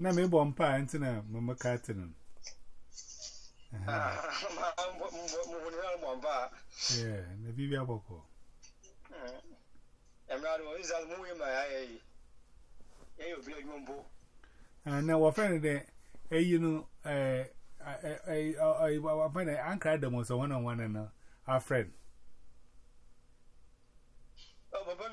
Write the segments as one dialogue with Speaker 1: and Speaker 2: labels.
Speaker 1: Na me bom pa anti Ah, mo ni na mo ba. Eh, na bibi aboko.
Speaker 2: Eh. Emra do is as
Speaker 1: Ah, na wo friend eh you know eh
Speaker 2: I I
Speaker 1: I wa friend ankara one on one na our friend. Oh, baba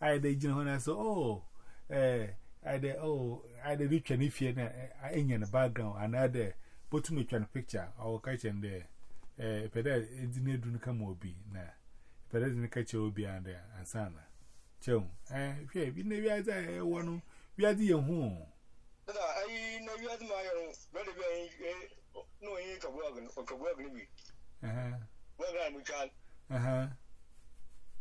Speaker 1: I did, you na and I said, Oh, eh, I did, oh, I did rich and background, another, but to me, trying to picture our kitchen Eh, if it didn't come, will be now. If it didn't catch, will be under and sana. Joe, eh, if you never as I want, we are the eh, young eh, home.
Speaker 2: Uh, I know you admire, rather than no,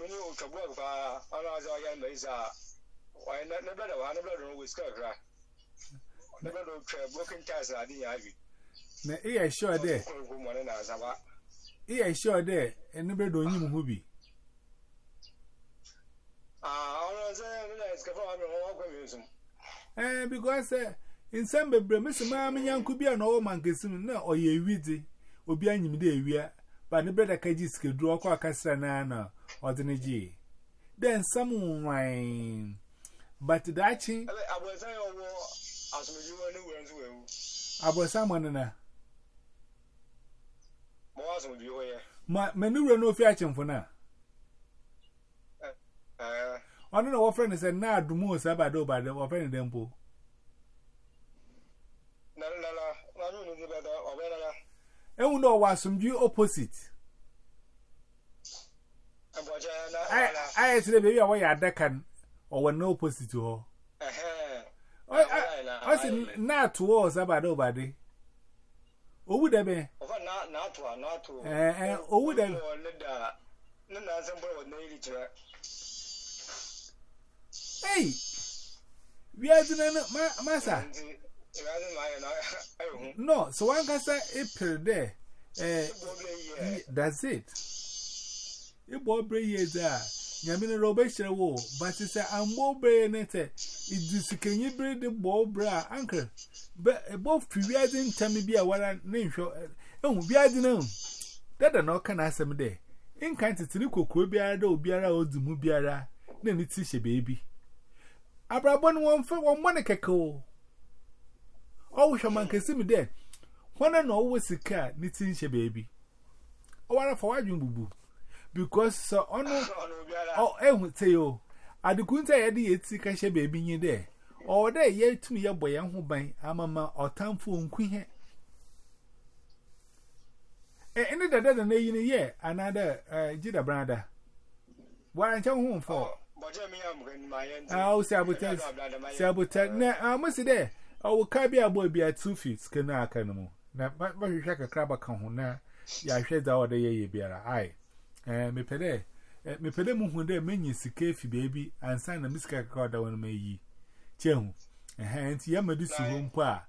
Speaker 2: mini okabua kwa ana aza ya maiza wai na na brother wa na brother no kra na brother twa broken ties na din yavi
Speaker 1: na e ya sure there e ya sure there e bi
Speaker 2: ah na iska fa amro wa kwa mizum
Speaker 1: eh because eh, in some bebre mesema amenyanku bia na o na obi ewia But the brother Kajis could draw a castanana or the Niji. Then someone wine. But the Dachi,
Speaker 2: I was saying, as we were,
Speaker 1: I was someone in a. My menu no fashion for now. I don't know what friend is a nod, most about do over the offended temple. ehun na wa asumdwi opposite I I say baby away adakan or when no opposite to
Speaker 2: her. eh I
Speaker 1: say na to us about obade owu de be
Speaker 2: over na na to na to eh eh owu de No, no, no. boy na iri jira
Speaker 1: hey we are doing ma masa No, so one can say April there. Eh, that's it. It won't bring you there. Yamina Robesha wo, but it's a ambo brain at it. Is can you bring the ball bra, uncle? But above three years in Tammy be a warrant name show. Eh, oh, be oh. I know. That the no can ask them there. In kind of Tinuko Kubiara, do or Dumubiara, then it's a baby. Abrabon one for one money keko. Oh. Oh, Shaman can see me there. One and always the car, knitting baby. Oh, what for you, Because, sir, on oh, eh, say you. I do couldn't say I did see cash baby in you there. Or there, yet to me, your boy, and who by a mamma or time for queen. And other than a year, another, for? I I will carry a boy be at two feet, skin a canoe. Now, but you check a crab a canoe, ya shed out the ye beara. Aye, and me pede, me pede moon there, many sick baby, and sign a miscarriage card on me ye. Chehu, and hence yamadisu home qua.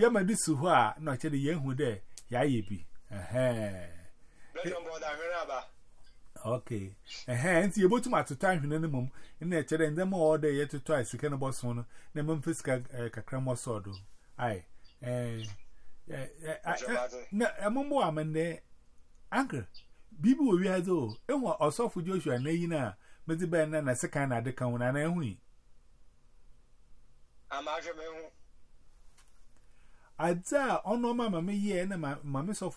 Speaker 1: Yamadisu hua, not yet a young who there, ya ye be. Ahem. Okay. And hence, you're able to match the time in any mum, and that you're in them all yet to twice, you boss the Memphis Cacramo Aye. a mumbo, I'm in there. Bibu, we are though. And what also for Joshua and Nayina, Mr. Ben and a second at the count and a wee. I'm out of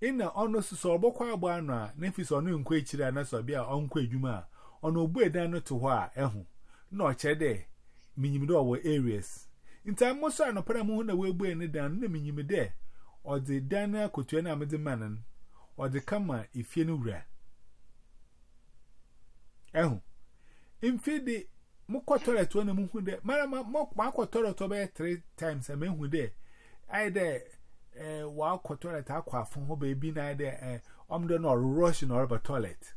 Speaker 1: in na ọnụ sụsọ ọgbọkwa agba anọ a n'efis ọnụ nkwa echiri anasọbịa ọnkwa ejuma a dan no edanụ tụhụ a ehu na ọchede minyimide ọwụ aries nta mmụsọ anọpara m hụ na wee gbue ne dan na minyimide ọdị dan akotue na amịdị mmanụ ọdị kama ifie n'wura ehu mfe dị mụkọ tọret ọ na m hụ dị mara ma makọ tọret ọbụla 3 times a ma ehu dị ayị dị Eh, wa one toilet aqua from who baby neither eh, omden or rushing na a toilet.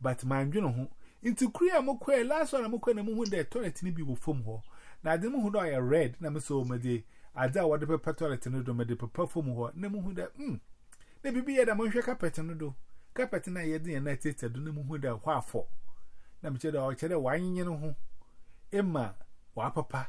Speaker 1: But mind you know, into Korea Mokwe last one Mokwe and Moon there toilet in the foam ho. Now the moon I read, Namaso oh, Medi, I doubt what the paper toilet and do made the perfume ho, Nemo that hm. Maybe be at a monsha carpet and do. Carpet and I had the net it, I Emma, wa papa.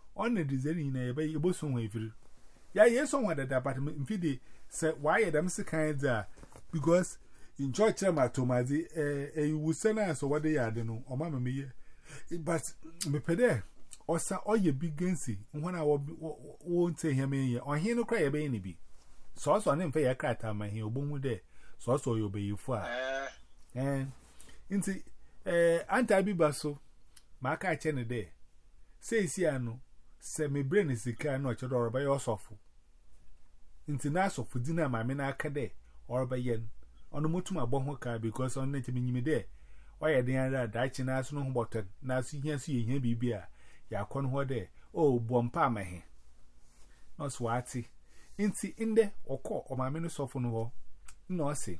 Speaker 1: on the na in a bay, you both somewhere. Yeah, yes, somewhere that apartment in Fide said, Why are them so kind there? in eh, you would But big So also on him fair crat, I mean, he'll boom with there. So also you'll be you for. And in see, bụ Aunt Abby Basso, sɛ me brain is sika na ɔkyerɛ dɛ ɔrebɛyɛ ɔsɔfo na asɔfo dị na maame na aka dɛ ɔrebɛyɛ no ɔno motum abɔ ho kaa because ɔno nkyɛ menyim dɛ ɔyɛ den ara a daakye na aso no ho bɔtɔn na ihe hia so biribi a yɛakɔ no hɔ dɛ oh, na ɔso waate nti ndɛ ɔkɔ ɔmaame no sɔfo no hɔ na ɔse na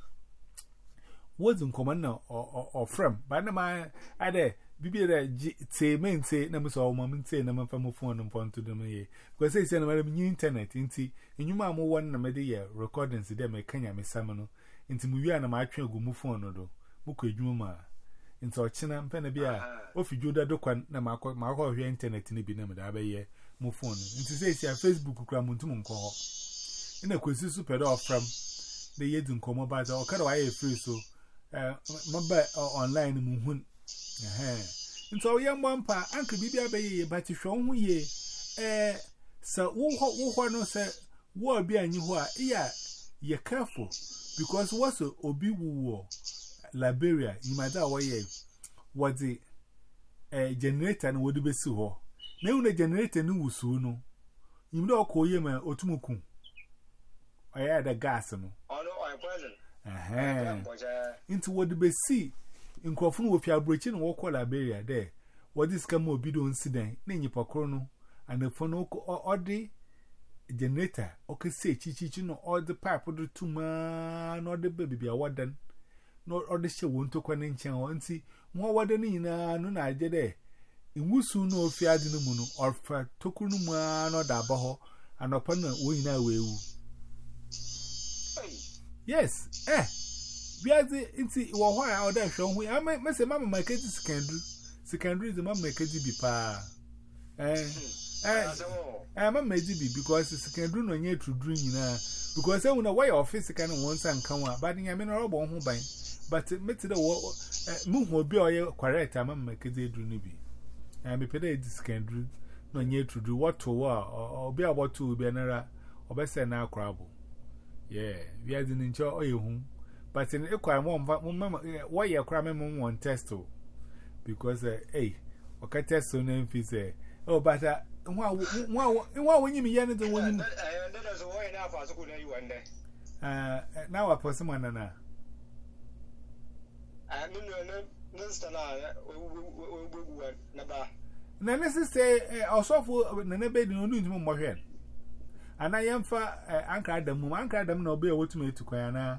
Speaker 1: Bibi da te men te na musa o mamin te na manfa mu phone mpon to dum ye. Ko say say internet nti enyuma mo won na me de ye recordings de me no. Nti mu wi na ma atwe gu mu phone do. ma. Nti o kina mpe na bia ofi joda do na ma ko ma internet ni bi na me da ba ye mu Facebook kura mu ntum Ina kwesi super do ofram. De ye du nkomo ba da Eh mba online mu Nti ọ yẹ mpa ankụ bibi abịaghị yie bati hwẹ ọhụ yie ee sị no sị wụọ bi anyị hụ a ịyà yẹ kefụ bikọs wọsọ obi wụwọ Liberia nyimadi a wɔyɛ wɔdze ɛɛ generator no wɔde na ehu generator no wusuo no nyimadi a ɔkọ yie ma otum kum ɔyɛ gas no. nkurɔfo no wɔfi aburokyi na wɔkɔ liberia dɛ wɔde sika ma obi do nsi dan na nnipa koro no anafo no ɔde generator ɔkɛsɛ kyikyikyi na ɔde pipe do tumaa na ɔde ba biribi a na ɔde hyɛ wɔn no nkyɛn wɔn no nyinaa na agye dɛ nwusu na no no na ɔde aba hɔ wɔn nyinaa yes Biazi inti wo ho a oda hwe ho. Ama me mama make di secondary. mama bi pa. Eh. Eh. Eh mama make bi because secondary no nye trudru nyina. Because ehun na why office kan won san kan wa. But robo ban. But me te mu oye kwareta mama make di ni bi. Eh pede no nye wa obi abotu obese na But in Equa, why you're cramming one test? Oh? Because, eh, okay, test so name is a eh, oh, but uh, what when you mean the one that
Speaker 2: is why now for
Speaker 1: school you one day. Uh, eh, now, I put someone and I. I don't know, no, no, no, na ne sise ọsọfo na ne bedi onu ntumi mmọhwe ana yɛmfa ankra adam mu ankra adam na ɔbɛyɛ wɔtumi etu kwan anaa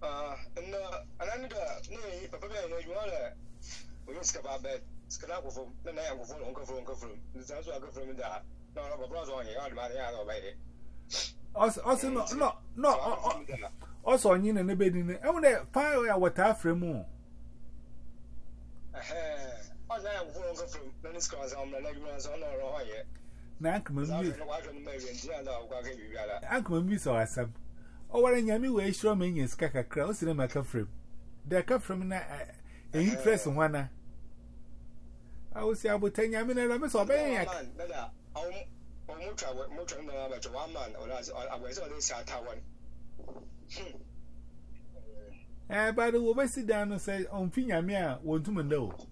Speaker 2: Ah, na anan da na yi papa bai na juwa da wani suka ba bai suka na kofo na na yan kofo na kofo na kofo na za su a kofo min da na wani babura zuwa ne yawon ma ya zama bai dai
Speaker 1: ọsị nọ nọ nọ ọsọ onye na n'ebe dị n'enwe na faịl ya wata afere mụ na ankama mmiri ankama mmiri sọ asam Oh, eh, eh. what eh, a yammy way, show me in Skaka Kraus in a Macafrim. There come from an interest in one. I would say I would tell Yamin and I miss obeying. Eh, but the overseer down and say, On Finyamia, one to Mendo.